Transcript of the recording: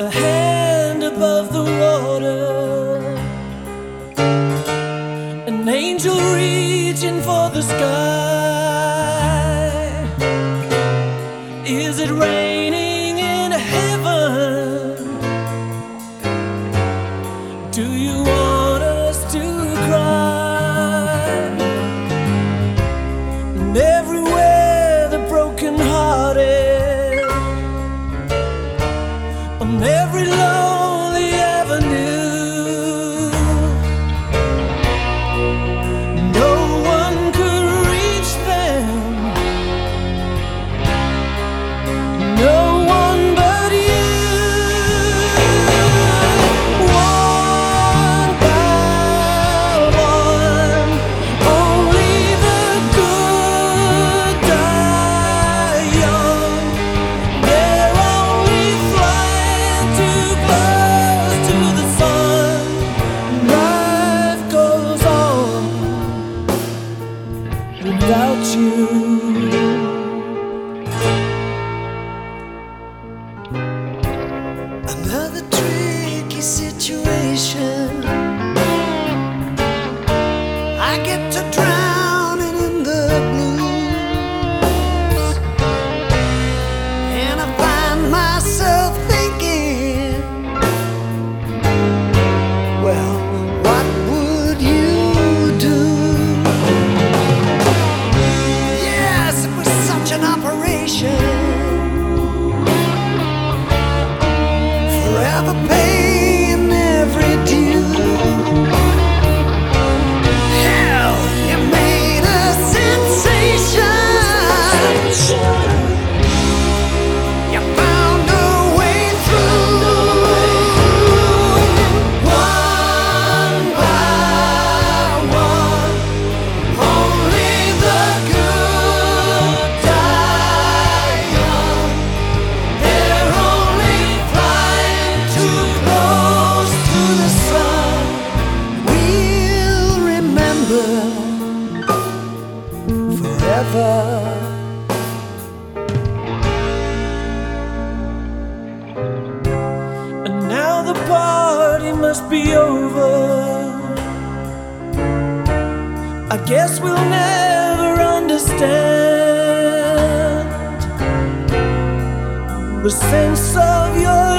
a hand above the water, an angel reaching for the sky. Is it raining in heaven? Do you want us to cry? And every Forever, forever. And now the party must be over. I guess we'll never understand the sense of your.